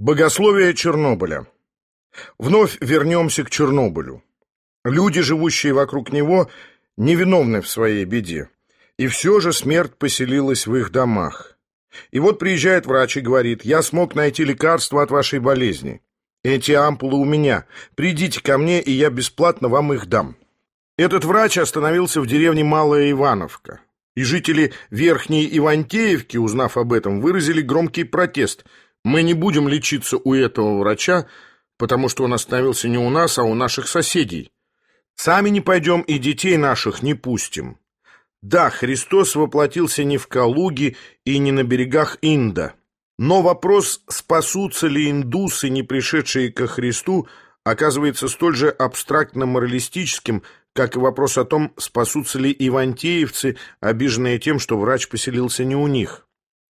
Богословие Чернобыля. Вновь вернемся к Чернобылю. Люди, живущие вокруг него, невиновны в своей беде. И все же смерть поселилась в их домах. И вот приезжает врач и говорит, я смог найти лекарство от вашей болезни. Эти ампулы у меня. Придите ко мне, и я бесплатно вам их дам. Этот врач остановился в деревне Малая Ивановка. И жители Верхней Ивантеевки, узнав об этом, выразили громкий протест – мы не будем лечиться у этого врача, потому что он остановился не у нас, а у наших соседей. Сами не пойдем и детей наших не пустим. Да, Христос воплотился не в Калуге и не на берегах Инда. Но вопрос, спасутся ли индусы, не пришедшие ко Христу, оказывается столь же абстрактно-моралистическим, как и вопрос о том, спасутся ли ивантеевцы, обиженные тем, что врач поселился не у них.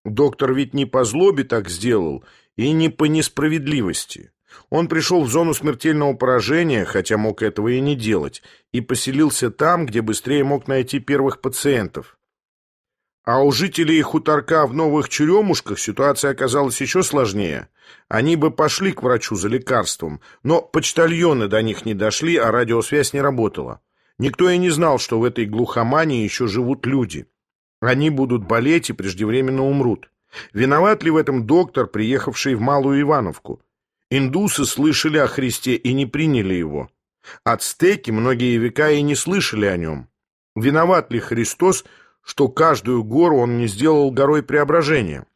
Доктор ведь не по злобе так сделал и не по несправедливости. Он пришел в зону смертельного поражения, хотя мог этого и не делать, и поселился там, где быстрее мог найти первых пациентов. А у жителей хуторка в Новых Черемушках ситуация оказалась еще сложнее. Они бы пошли к врачу за лекарством, но почтальоны до них не дошли, а радиосвязь не работала. Никто и не знал, что в этой глухомании еще живут люди. Они будут болеть и преждевременно умрут. Виноват ли в этом доктор, приехавший в Малую Ивановку? Индусы слышали о Христе и не приняли его. Ацтеки многие века и не слышали о нем. Виноват ли Христос, что каждую гору он не сделал горой преображения?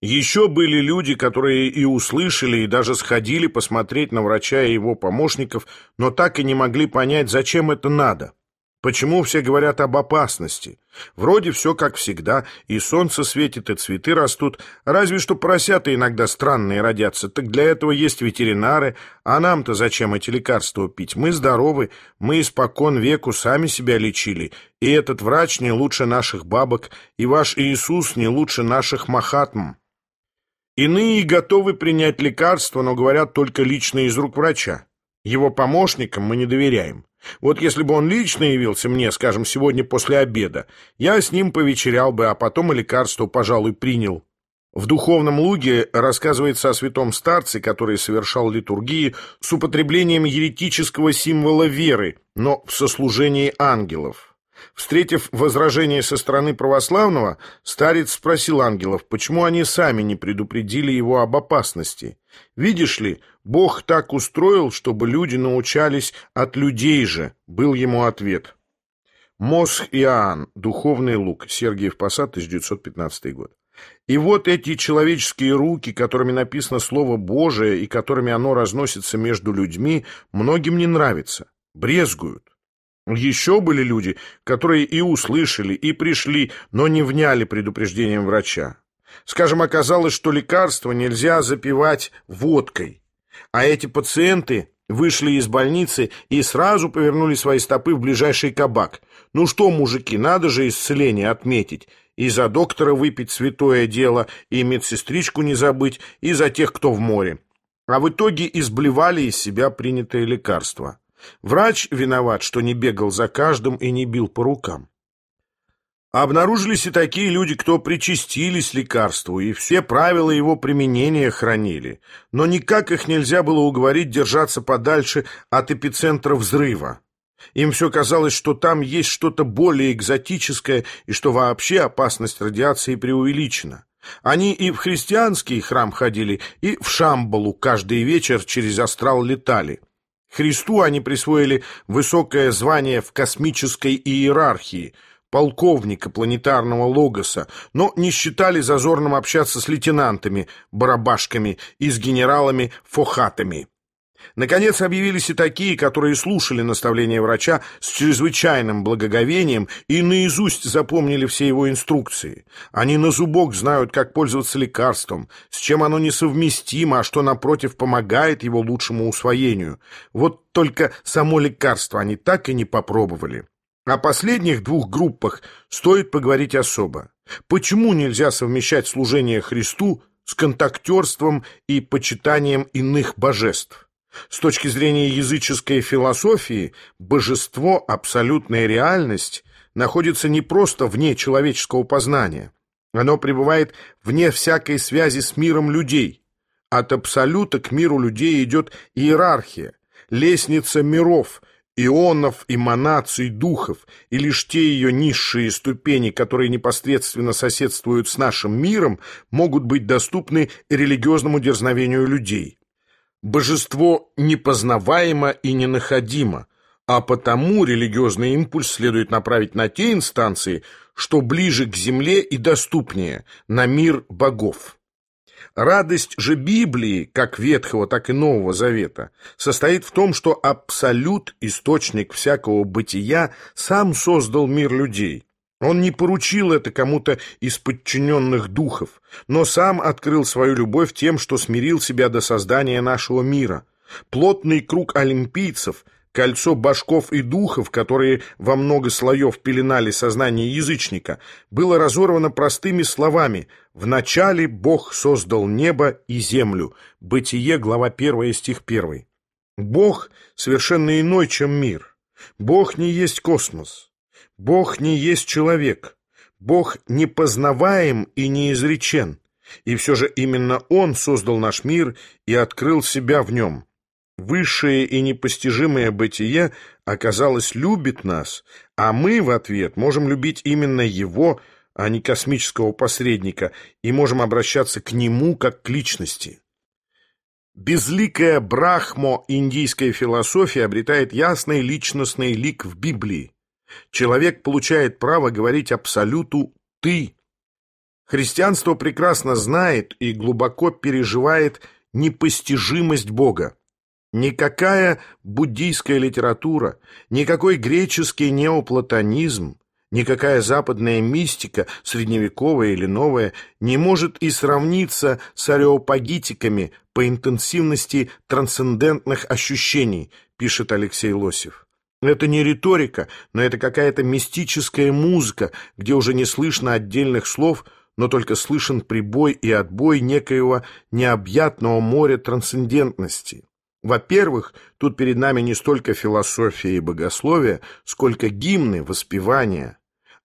Еще были люди, которые и услышали, и даже сходили посмотреть на врача и его помощников, но так и не могли понять, зачем это надо. Почему все говорят об опасности? Вроде все как всегда, и солнце светит, и цветы растут, разве что поросята иногда странные родятся, так для этого есть ветеринары, а нам-то зачем эти лекарства пить? Мы здоровы, мы испокон веку сами себя лечили, и этот врач не лучше наших бабок, и ваш Иисус не лучше наших махатм. Иные готовы принять лекарства, но говорят только лично из рук врача. Его помощникам мы не доверяем. Вот если бы он лично явился мне, скажем, сегодня после обеда, я с ним повечерял бы, а потом и лекарство, пожалуй, принял. В духовном луге рассказывается о святом старце, который совершал литургии с употреблением еретического символа веры, но в сослужении ангелов. Встретив возражение со стороны православного, старец спросил ангелов, почему они сами не предупредили его об опасности. «Видишь ли, Бог так устроил, чтобы люди научались от людей же», — был ему ответ. Мосх Иоанн, Духовный лук, Сергиев Посад, 1915 год. И вот эти человеческие руки, которыми написано Слово Божие и которыми оно разносится между людьми, многим не нравится, брезгуют. Еще были люди, которые и услышали, и пришли, но не вняли предупреждением врача. Скажем, оказалось, что лекарство нельзя запивать водкой, а эти пациенты вышли из больницы и сразу повернули свои стопы в ближайший кабак. Ну что, мужики, надо же исцеление отметить, и за доктора выпить святое дело, и медсестричку не забыть, и за тех, кто в море. А в итоге изблевали из себя принятое лекарство. Врач виноват, что не бегал за каждым и не бил по рукам. Обнаружились и такие люди, кто причастились лекарству, и все правила его применения хранили, но никак их нельзя было уговорить держаться подальше от эпицентра взрыва. Им все казалось, что там есть что-то более экзотическое и что вообще опасность радиации преувеличена. Они и в христианский храм ходили, и в Шамбалу каждый вечер через астрал летали. Христу они присвоили высокое звание в космической иерархии – полковника планетарного логоса, но не считали зазорным общаться с лейтенантами, барабашками и с генералами-фохатами. Наконец объявились и такие, которые слушали наставления врача с чрезвычайным благоговением и наизусть запомнили все его инструкции. Они на зубок знают, как пользоваться лекарством, с чем оно несовместимо, а что, напротив, помогает его лучшему усвоению. Вот только само лекарство они так и не попробовали. О последних двух группах стоит поговорить особо. Почему нельзя совмещать служение Христу с контактерством и почитанием иных божеств? С точки зрения языческой философии, божество, абсолютная реальность, находится не просто вне человеческого познания. Оно пребывает вне всякой связи с миром людей. От абсолюта к миру людей идет иерархия, лестница миров, ионов, эманаций, духов, и лишь те ее низшие ступени, которые непосредственно соседствуют с нашим миром, могут быть доступны религиозному дерзновению людей. Божество непознаваемо и ненаходимо, а потому религиозный импульс следует направить на те инстанции, что ближе к земле и доступнее, на мир богов. Радость же Библии, как Ветхого, так и Нового Завета, состоит в том, что Абсолют, источник всякого бытия, сам создал мир людей. Он не поручил это кому-то из подчиненных духов, но сам открыл свою любовь тем, что смирил себя до создания нашего мира. Плотный круг олимпийцев – Кольцо башков и духов, которые во много слоев пеленали сознание язычника, было разорвано простыми словами «Вначале Бог создал небо и землю» Бытие, глава 1, стих 1. Бог совершенно иной, чем мир. Бог не есть космос. Бог не есть человек. Бог непознаваем и неизречен. И все же именно Он создал наш мир и открыл себя в нем. Высшее и непостижимое бытие, оказалось, любит нас, а мы в ответ можем любить именно его, а не космического посредника, и можем обращаться к нему как к личности. Безликая брахмо индийская философия обретает ясный личностный лик в Библии. Человек получает право говорить абсолюту «ты». Христианство прекрасно знает и глубоко переживает непостижимость Бога. Никакая буддийская литература, никакой греческий неоплатонизм, никакая западная мистика, средневековая или новая, не может и сравниться с ареопагитиками по интенсивности трансцендентных ощущений, пишет Алексей Лосев. Это не риторика, но это какая-то мистическая музыка, где уже не слышно отдельных слов, но только слышен прибой и отбой некоего необъятного моря трансцендентности. Во-первых, тут перед нами не столько философия и богословие, сколько гимны, воспевания.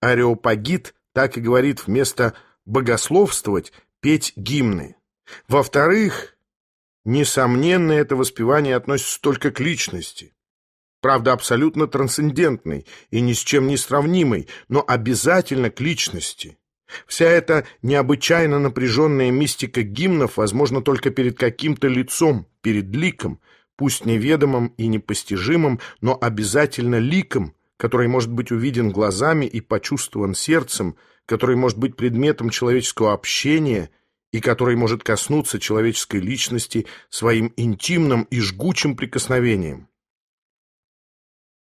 Ареопагит так и говорит вместо «богословствовать» петь гимны. Во-вторых, несомненно, это воспевание относится только к личности. Правда, абсолютно трансцендентной и ни с чем не сравнимой, но обязательно к личности. Вся эта необычайно напряженная мистика гимнов возможна только перед каким-то лицом, перед ликом, пусть неведомым и непостижимым, но обязательно ликом, который может быть увиден глазами и почувствован сердцем, который может быть предметом человеческого общения и который может коснуться человеческой личности своим интимным и жгучим прикосновением.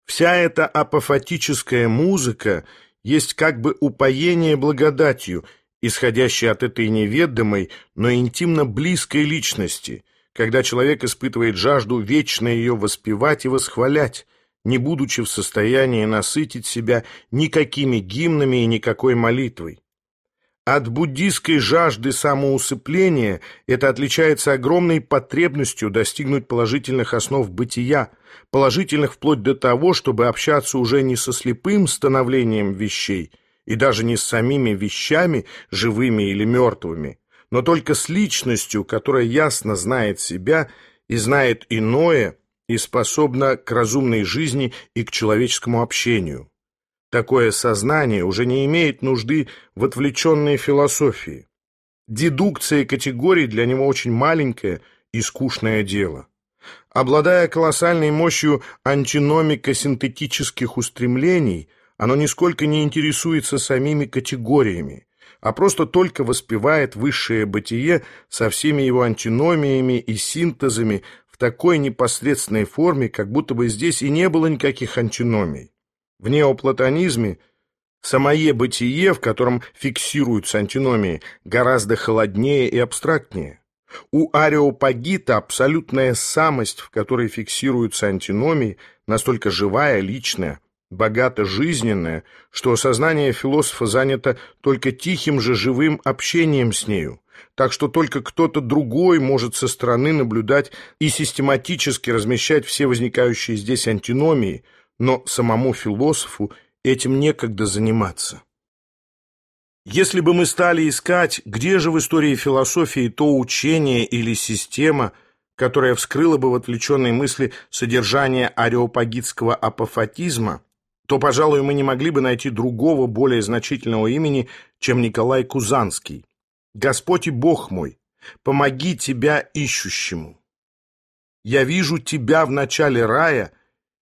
Вся эта апофатическая музыка есть как бы упоение благодатью, исходящее от этой неведомой, но интимно близкой личности, когда человек испытывает жажду вечно ее воспевать и восхвалять, не будучи в состоянии насытить себя никакими гимнами и никакой молитвой. От буддийской жажды самоусыпления это отличается огромной потребностью достигнуть положительных основ бытия, положительных вплоть до того, чтобы общаться уже не со слепым становлением вещей и даже не с самими вещами, живыми или мертвыми, но только с личностью, которая ясно знает себя и знает иное, и способна к разумной жизни и к человеческому общению. Такое сознание уже не имеет нужды в отвлеченной философии. Дедукция категорий для него очень маленькое и скучное дело. Обладая колоссальной мощью антиномико-синтетических устремлений, оно нисколько не интересуется самими категориями, а просто только воспевает высшее бытие со всеми его антиномиями и синтезами такой непосредственной форме, как будто бы здесь и не было никаких антиномий. В неоплатонизме самое бытие, в котором фиксируются антиномии, гораздо холоднее и абстрактнее. У ареопагита абсолютная самость, в которой фиксируются антиномии, настолько живая, личная, богато жизненная, что сознание философа занято только тихим же живым общением с нею, так что только кто-то другой может со стороны наблюдать и систематически размещать все возникающие здесь антиномии – но самому философу этим некогда заниматься. Если бы мы стали искать, где же в истории философии то учение или система, которая вскрыла бы в отвлеченной мысли содержание ареопагитского апофатизма, то, пожалуй, мы не могли бы найти другого, более значительного имени, чем Николай Кузанский. «Господь и Бог мой, помоги тебя ищущему. Я вижу тебя в начале рая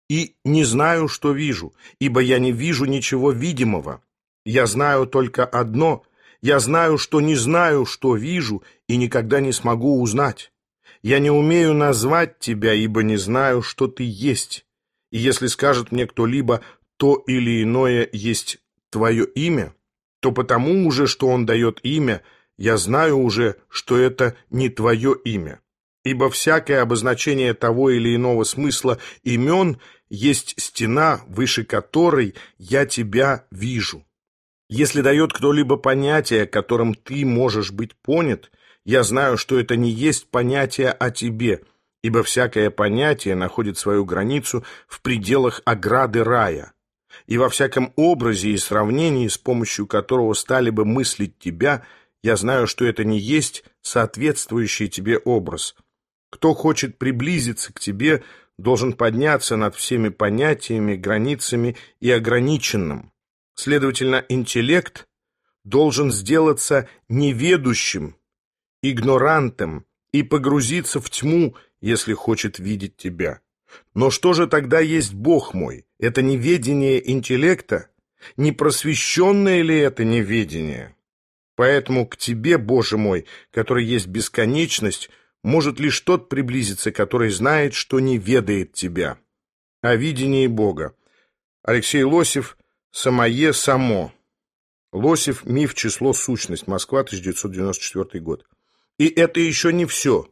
и не знаю, что вижу, ибо я не вижу ничего видимого. Я знаю только одно, я знаю, что не знаю, что вижу, и никогда не смогу узнать. Я не умею назвать тебя, ибо не знаю, что ты есть. И если скажет мне кто-либо, то или иное есть твое имя, то потому уже, что он дает имя, я знаю уже, что это не твое имя. Ибо всякое обозначение того или иного смысла имен есть стена, выше которой я тебя вижу. Если дает кто-либо понятие, которым ты можешь быть понят, я знаю, что это не есть понятие о тебе, ибо всякое понятие находит свою границу в пределах ограды рая. И во всяком образе и сравнении, с помощью которого стали бы мыслить тебя, я знаю, что это не есть соответствующий тебе образ. Кто хочет приблизиться к тебе, должен подняться над всеми понятиями, границами и ограниченным. Следовательно, интеллект должен сделаться неведущим, игнорантом и погрузиться в тьму, если хочет видеть тебя. Но что же тогда есть Бог мой? Это неведение интеллекта? Не просвещенное ли это неведение? Поэтому к тебе, Боже мой, который есть бесконечность, может лишь тот приблизиться, который знает, что не ведает тебя. О видении Бога. Алексей Лосев Самое само. Лосев, миф, число, сущность. Москва, 1994 год. И это еще не все.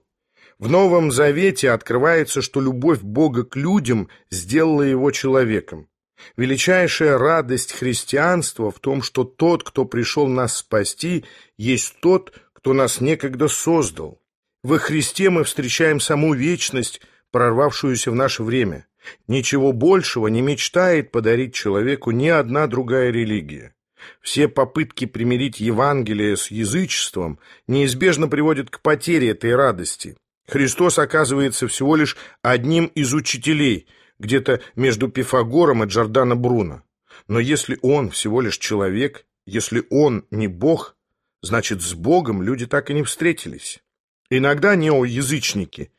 В Новом Завете открывается, что любовь Бога к людям сделала его человеком. Величайшая радость христианства в том, что тот, кто пришел нас спасти, есть тот, кто нас некогда создал. Во Христе мы встречаем саму вечность, прорвавшуюся в наше время. Ничего большего не мечтает подарить человеку ни одна другая религия. Все попытки примирить Евангелие с язычеством неизбежно приводят к потере этой радости. Христос оказывается всего лишь одним из учителей, где-то между Пифагором и Джордано Бруно. Но если он всего лишь человек, если он не Бог, значит, с Богом люди так и не встретились. Иногда неоязычники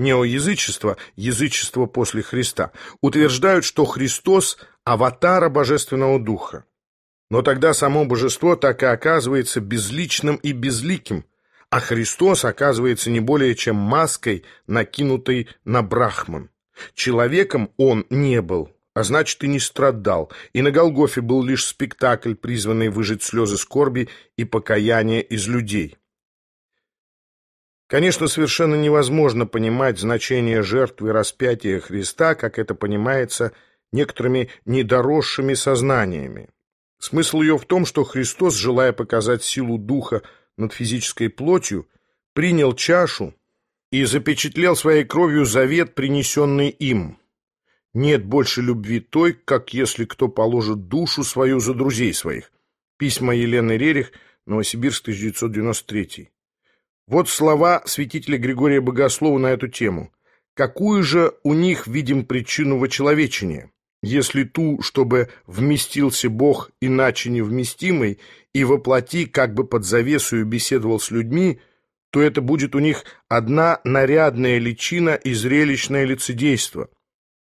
неоязычество, язычество после Христа, утверждают, что Христос – аватара Божественного Духа. Но тогда само божество так и оказывается безличным и безликим, а Христос оказывается не более чем маской, накинутой на Брахман. Человеком он не был, а значит и не страдал, и на Голгофе был лишь спектакль, призванный выжать слезы скорби и покаяния из людей. Конечно, совершенно невозможно понимать значение жертвы распятия Христа, как это понимается некоторыми недоросшими сознаниями. Смысл ее в том, что Христос, желая показать силу Духа над физической плотью, принял чашу и запечатлел своей кровью завет, принесенный им. Нет больше любви той, как если кто положит душу свою за друзей своих. Письма Елены Рерих, Новосибирск, 1993. Вот слова святителя Григория Богослова на эту тему. Какую же у них видим причину вочеловечения? Если ту, чтобы вместился Бог иначе невместимый, и воплоти как бы под завесою беседовал с людьми, то это будет у них одна нарядная личина и зрелищное лицедейство.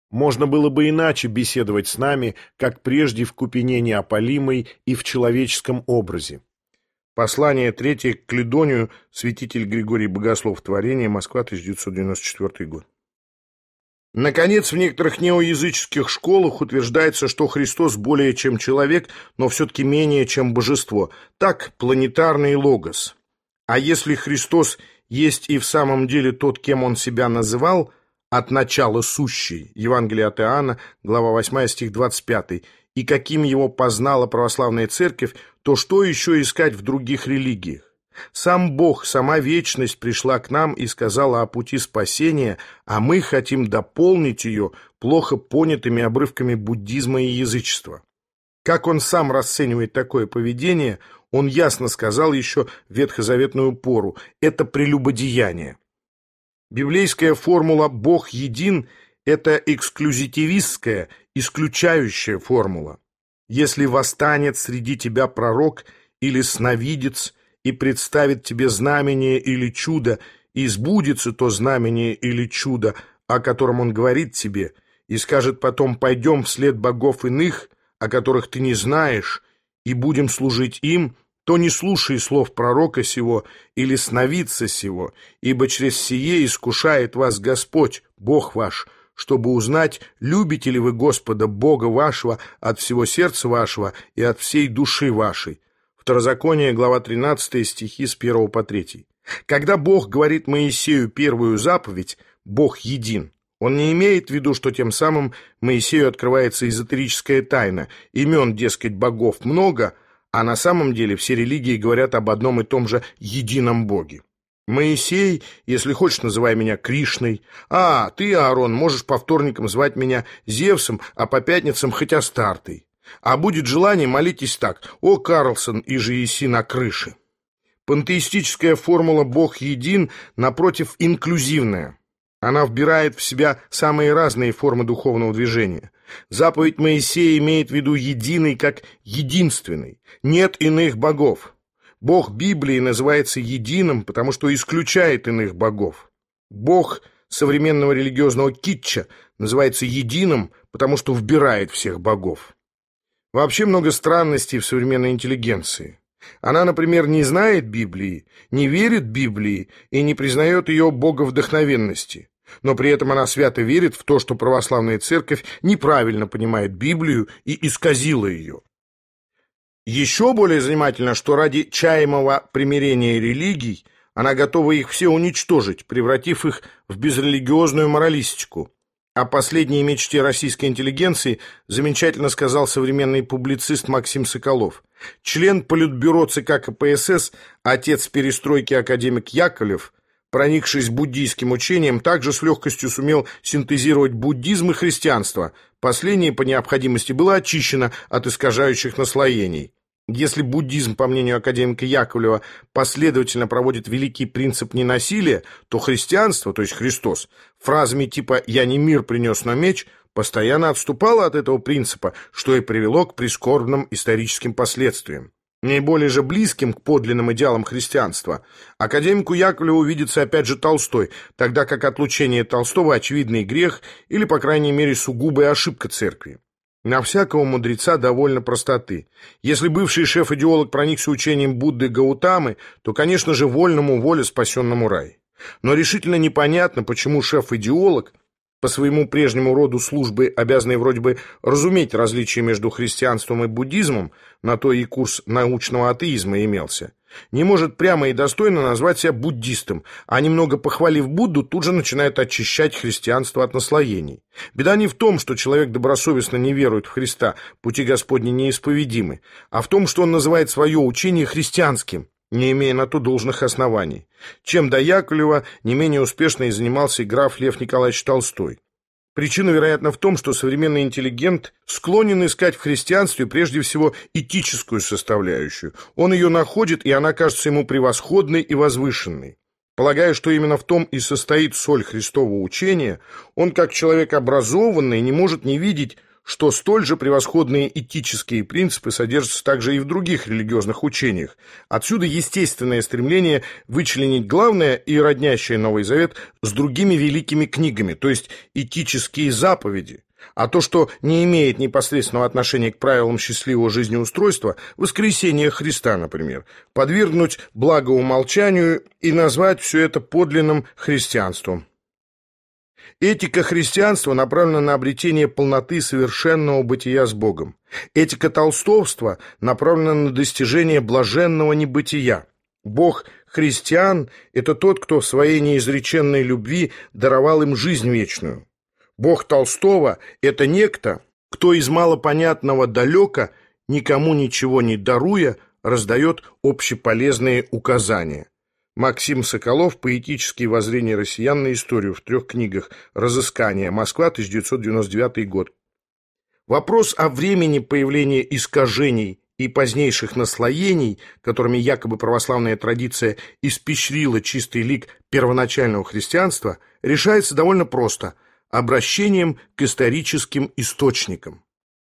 Можно было бы иначе беседовать с нами, как прежде в купине неопалимой и в человеческом образе. Послание третье к Кледонию, святитель Григорий Богослов, творение, Москва, 1994 год. Наконец, в некоторых неоязыческих школах утверждается, что Христос более чем человек, но все-таки менее чем божество. Так, планетарный логос. А если Христос есть и в самом деле тот, кем он себя называл, от начала сущий, Евангелие от Иоанна, глава 8, стих 25, и каким его познала православная церковь, то что еще искать в других религиях? Сам Бог, сама вечность пришла к нам и сказала о пути спасения, а мы хотим дополнить ее плохо понятыми обрывками буддизма и язычества. Как он сам расценивает такое поведение, Он ясно сказал еще ветхозаветную пору – это прелюбодеяние. Библейская формула «Бог един» – это эксклюзитивистская, исключающая формула. Если восстанет среди тебя пророк или сновидец и представит тебе знамение или чудо, и сбудется то знамение или чудо, о котором он говорит тебе, и скажет потом «пойдем вслед богов иных», о которых ты не знаешь, и будем служить им, то не слушай слов пророка сего или сновидца сего, ибо через сие искушает вас Господь, Бог ваш, чтобы узнать, любите ли вы Господа Бога вашего от всего сердца вашего и от всей души вашей. Второзаконие, глава 13, стихи с 1 по 3. Когда Бог говорит Моисею первую заповедь «Бог един», он не имеет в виду, что тем самым Моисею открывается эзотерическая тайна, имен, дескать, богов много – а на самом деле все религии говорят об одном и том же едином Боге. Моисей, если хочешь, называй меня Кришной. А, ты, Аарон, можешь по вторникам звать меня Зевсом, а по пятницам хоть Астартой. А будет желание, молитесь так. О, Карлсон и же Иси на крыше. Пантеистическая формула «Бог един» напротив инклюзивная. Она вбирает в себя самые разные формы духовного движения. Заповедь Моисея имеет в виду единый как единственный. Нет иных богов. Бог Библии называется единым, потому что исключает иных богов. Бог современного религиозного китча называется единым, потому что вбирает всех богов. Вообще много странностей в современной интеллигенции. Она, например, не знает Библии, не верит Библии и не признает ее боговдохновенности. Но при этом она свято верит в то, что православная церковь неправильно понимает Библию и исказила ее. Еще более занимательно, что ради чаемого примирения религий она готова их все уничтожить, превратив их в безрелигиозную моралистику. О последней мечте российской интеллигенции замечательно сказал современный публицист Максим Соколов. Член Политбюро ЦК КПСС, отец перестройки академик Яковлев, проникшись буддийским учением, также с легкостью сумел синтезировать буддизм и христианство. Последнее по необходимости было очищено от искажающих наслоений. Если буддизм, по мнению академика Яковлева, последовательно проводит великий принцип ненасилия, то христианство, то есть Христос, фразами типа «я не мир принес, но меч» постоянно отступало от этого принципа, что и привело к прискорбным историческим последствиям. Наиболее же близким к подлинным идеалам христианства академику Яковлеву видится опять же Толстой, тогда как отлучение Толстого – очевидный грех или, по крайней мере, сугубая ошибка церкви. На всякого мудреца довольно простоты. Если бывший шеф-идеолог проникся учением Будды Гаутамы, то, конечно же, вольному воле спасенному рай. Но решительно непонятно, почему шеф-идеолог – по своему прежнему роду службы, обязанные вроде бы разуметь различия между христианством и буддизмом, на то и курс научного атеизма имелся, не может прямо и достойно назвать себя буддистом, а немного похвалив Будду, тут же начинает очищать христианство от наслоений. Беда не в том, что человек добросовестно не верует в Христа, пути Господни неисповедимы, а в том, что он называет свое учение христианским, не имея на то должных оснований. Чем до Яковлева не менее успешно и занимался и граф Лев Николаевич Толстой. Причина, вероятно, в том, что современный интеллигент склонен искать в христианстве прежде всего этическую составляющую. Он ее находит, и она кажется ему превосходной и возвышенной. Полагая, что именно в том и состоит соль Христового учения, он, как человек образованный, не может не видеть, что столь же превосходные этические принципы содержатся также и в других религиозных учениях. Отсюда естественное стремление вычленить главное и роднящее Новый Завет с другими великими книгами, то есть этические заповеди. А то, что не имеет непосредственного отношения к правилам счастливого жизнеустройства, воскресение Христа, например, подвергнуть благоумолчанию и назвать все это подлинным христианством. Этика христианства направлена на обретение полноты совершенного бытия с Богом. Этика толстовства направлена на достижение блаженного небытия. Бог христиан – это тот, кто в своей неизреченной любви даровал им жизнь вечную. Бог Толстого – это некто, кто из малопонятного далека, никому ничего не даруя, раздает общеполезные указания. Максим Соколов «Поэтические воззрения россиян на историю» в трех книгах «Разыскание. Москва, 1999 год». Вопрос о времени появления искажений и позднейших наслоений, которыми якобы православная традиция испещрила чистый лик первоначального христианства, решается довольно просто – обращением к историческим источникам.